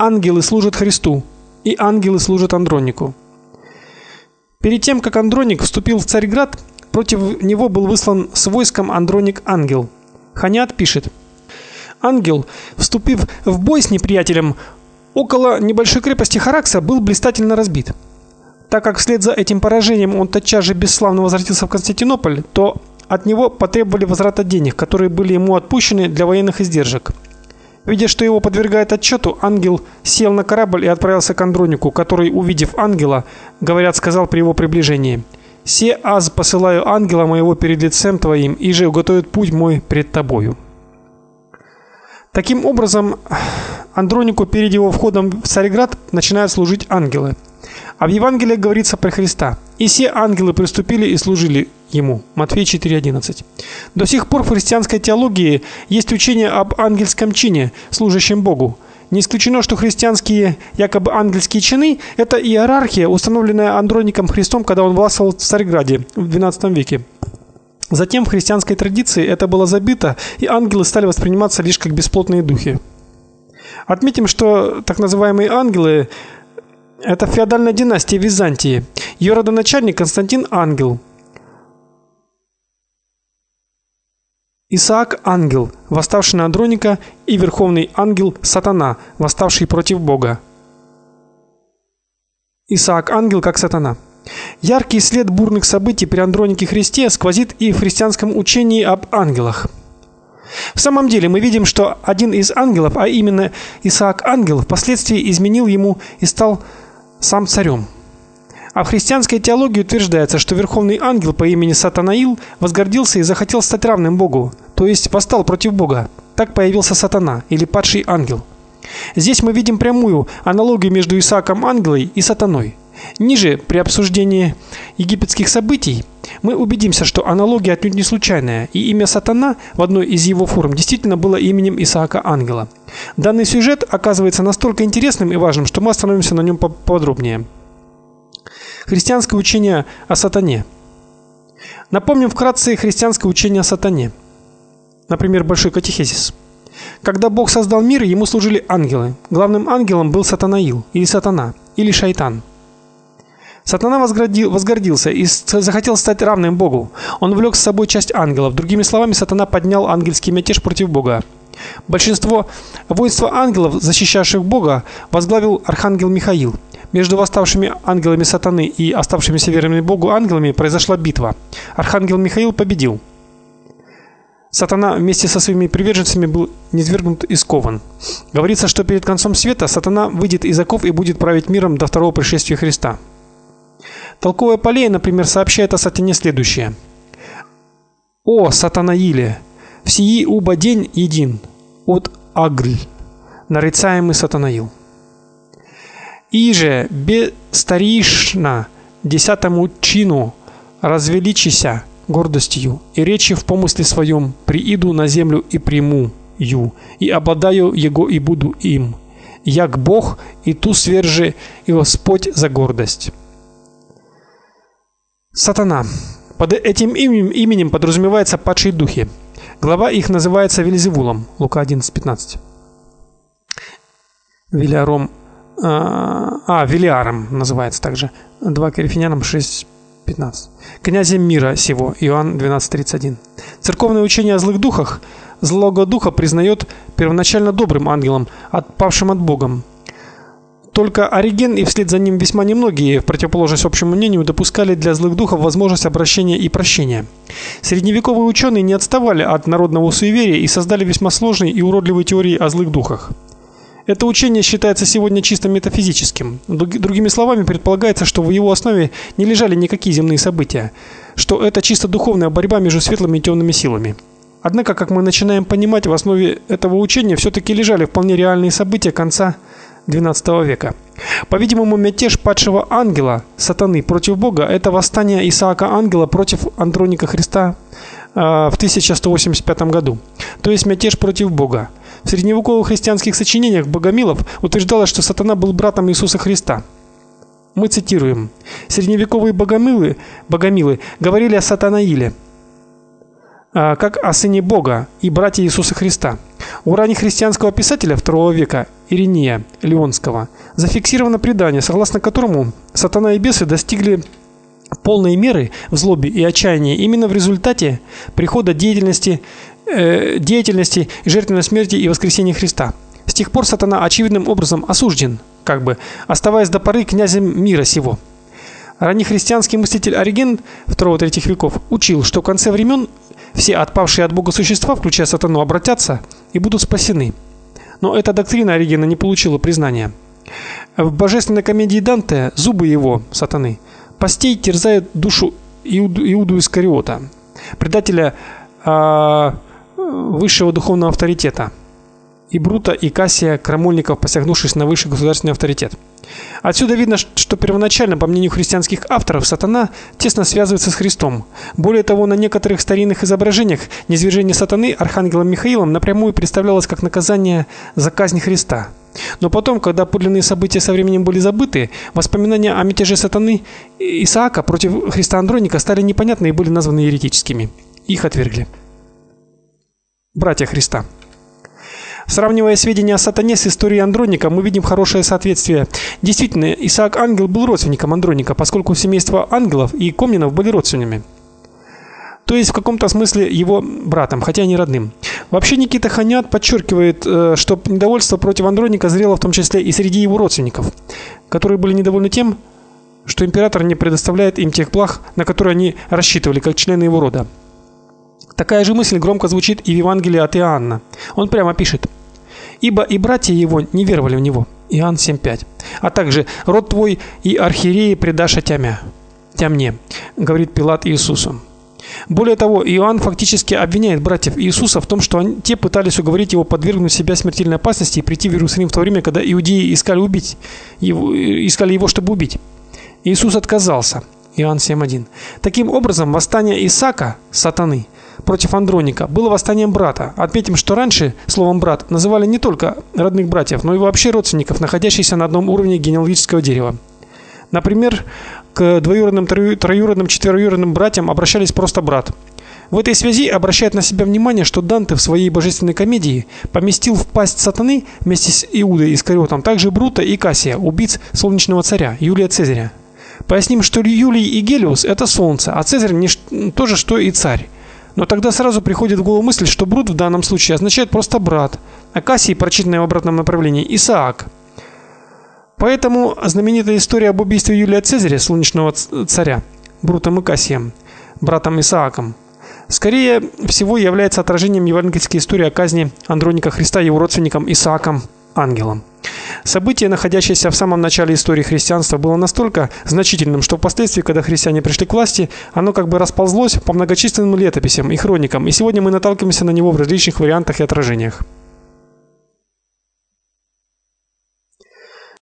ангелы служат Христу, и ангелы служат Андронику. Перед тем, как Андроник вступил в Царьград, против него был выслан с войском Андроник-ангел. Ханят пишет: Ангел, вступив в бой с неприятелем около небольшой крепости Харакса, был блистательно разбит. Так как вслед за этим поражением он тотчас же бесславно возвратился в Константинополь, то от него потребовали возврата денег, которые были ему отпущены для военных издержек. Видя, что его подвергают отчету, ангел сел на корабль и отправился к Андронику, который, увидев ангела, говорят, сказал при его приближении: "Се аз посылаю ангела моего перед лицем твоим, и же уготовит путь мой пред тобою". Таким образом, Андронику перед его входом в Царьград начинают служить ангелы. А в Евангелии говорится про Христа: "И все ангелы приступили и служили ему". Матфея 4:11. До сих пор в христианской теологии есть учение об ангельском чине, служащем Богу. Не исключено, что христианские якобы ангельские чины это иерархия, установленная Андроником Христом, когда он властвовал в Царьграде в XII веке. Затем в христианской традиции это было забито, и ангелы стали восприниматься лишь как бесплотные духи. Отметим, что так называемые ангелы это феодальная династия Византии. Ее родоначальник Константин Ангел. Исаак ангел, восставший на Андроника, и верховный ангел Сатана, восставший против Бога. Исаак ангел как Сатана. Яркий след бурных событий при Андронике Христе сквозит и в христианском учении об ангелах. В самом деле мы видим, что один из ангелов, а именно Исаак ангел, впоследствии изменил ему и стал сам царем. А в христианской теологии утверждается, что верховный ангел по имени Сатанаил возгордился и захотел стать равным Богу, то есть восстал против Бога. Так появился Сатана или падший ангел. Здесь мы видим прямую аналогию между Исааком ангелой и сатаной. Ниже, при обсуждении египетских событий, мы убедимся, что аналогия отнюдь не случайная, и имя Сатана в одной из его форм действительно было именем Исаака ангела. Данный сюжет оказывается настолько интересным и важным, что мы остановимся на нем подробнее. Христианское учение о сатане. Напомним вкратце христианское учение о сатане. Например, большой катехизис. Когда Бог создал мир, ему служили ангелы. Главным ангелом был Сатанаил или Сатана или шайтан. Сатана возгордил, возгордился и захотел стать равным Богу. Он влек с собой часть ангелов. Другими словами, Сатана поднял ангельский мятеж против Бога. Большинство воинства ангелов, защищавших Бога, возглавил архангел Михаил. Между восставшими ангелами сатаны и оставшимися верными Богу ангелами произошла битва. Архангел Михаил победил. Сатана вместе со своими приверженцами был низвергнут и скован. Говорится, что перед концом света Сатана выйдет из оков и будет править миром до второго пришествия Христа. Толковая Полея, например, сообщает о Сатане следующее: О Сатанаиле, в сии уба день един от Агль, нарицаемый Сатанаил. И же бестаришна десятому чину развеличися гордостью и речи в помысле своем прииду на землю и приму ю и обладаю его и буду им як Бог и ту свержи и Господь за гордость. Сатана. Под этим именем, подразумевается падшие духи. Глава их называется Вельзевулом. Лука 11:15. Велиаром а, а Велиаром называется также. 2 Коринфянам 6:15. Князем мира сего. Иоанн 12:31. Церковное учение о злых духах злого духа признает первоначально добрым ангелом, отпавшим от Бога. Только Ориген и вслед за ним весьма немногие, в противоположность общему мнению, допускали для злых духов возможность обращения и прощения. Средневековые ученые не отставали от народного суеверия и создали весьма сложные и уродливые теории о злых духах. Это учение считается сегодня чисто метафизическим. Другими словами, предполагается, что в его основе не лежали никакие земные события, что это чисто духовная борьба между светлыми и темными силами. Однако, как мы начинаем понимать, в основе этого учения все таки лежали вполне реальные события конца XII века. По-видимому, мятеж падшего ангела, сатаны против Бога это восстание Исаака ангела против Андроника Христа э, в 1185 году. То есть мятеж против Бога. В средневековых христианских сочинениях богомилов утверждалось, что сатана был братом Иисуса Христа. Мы цитируем: Средневековые богомилы, богомилы говорили о Сатанаиле, а, как о сыне Бога и брате Иисуса Христа. У раннехристианского писателя II века Иринея Леонского зафиксировано предание, согласно которому сатана и бесы достигли полной меры в злобе и отчаянии именно в результате прихода деятельности э, деятельности жертвенной смерти и воскресения Христа. С тех пор сатана очевидным образом осужден, как бы оставаясь до поры князем мира сего. Раннехристианский мыслитель Ориген II-III веков учил, что в конце времен все отпавшие от Бога существа, включая сатану, обратятся и будут спасены. Но эта доктрина Оригена не получила признания. В божественной комедии Данте зубы его, сатаны, постей терзают душу Иуду, Иуду Искариота, предателя э, высшего духовного авторитета и Брута, и Кассия, крамольников, посягнувшись на высший государственный авторитет. Отсюда видно, что первоначально, по мнению христианских авторов, сатана тесно связывается с Христом. Более того, на некоторых старинных изображениях низвержение сатаны архангелом Михаилом напрямую представлялось как наказание за казнь Христа. Но потом, когда подлинные события со временем были забыты, воспоминания о мятеже сатаны Исаака против Христа Андроника стали непонятны и были названы еретическими. Их отвергли. Братья Христа Сравнивая сведения о сатане с историей Андроника, мы видим хорошее соответствие. Действительно, Исаак Ангел был родственником Андроника, поскольку семейство ангелов и комнинов были родственниками. То есть в каком-то смысле его братом, хотя не родным. Вообще Никита Ханят подчеркивает, э, что недовольство против Андроника зрело в том числе и среди его родственников, которые были недовольны тем, что император не предоставляет им тех благ, на которые они рассчитывали как члены его рода. Такая же мысль громко звучит и в Евангелии от Иоанна. Он прямо пишет: ибо и братья его не веровали в него. Иоанн 7:5. А также род твой и архиереи предашь тямя. Тямне, говорит Пилат Иисусу. Более того, Иоанн фактически обвиняет братьев Иисуса в том, что они те пытались уговорить его подвергнуть себя смертельной опасности и прийти в Иерусалим в то время, когда иудеи искали убить его, искали его, чтобы убить. Иисус отказался. Иоанн 7:1. Таким образом, восстание Исаака, сатаны, против Андроника было восстанием брата. Отметим, что раньше словом брат называли не только родных братьев, но и вообще родственников, находящихся на одном уровне генеалогического дерева. Например, к двоюродным, троюродным, четвероюродным братьям обращались просто брат. В этой связи обращает на себя внимание, что Данте в своей божественной комедии поместил в пасть сатаны вместе с Иудой Искариотом также Брута и Кассия, убийц солнечного царя Юлия Цезаря. Поясним, что Юлий и Гелиус это солнце, а Цезарь не то же что и царь. Но тогда сразу приходит в голову мысль, что Брут в данном случае означает просто брат, а Кассий, прочитанная в обратном направлении, Исаак. Поэтому знаменитая история об убийстве Юлия Цезаря, солнечного царя, Брутом и Кассием, братом Исааком, скорее всего является отражением евангельской истории о казни Андроника Христа его родственником Исааком ангелом. Событие, находящееся в самом начале истории христианства, было настолько значительным, что впоследствии, когда христиане пришли к власти, оно как бы расползлось по многочисленным летописям и хроникам, и сегодня мы наталкиваемся на него в различных вариантах и отражениях.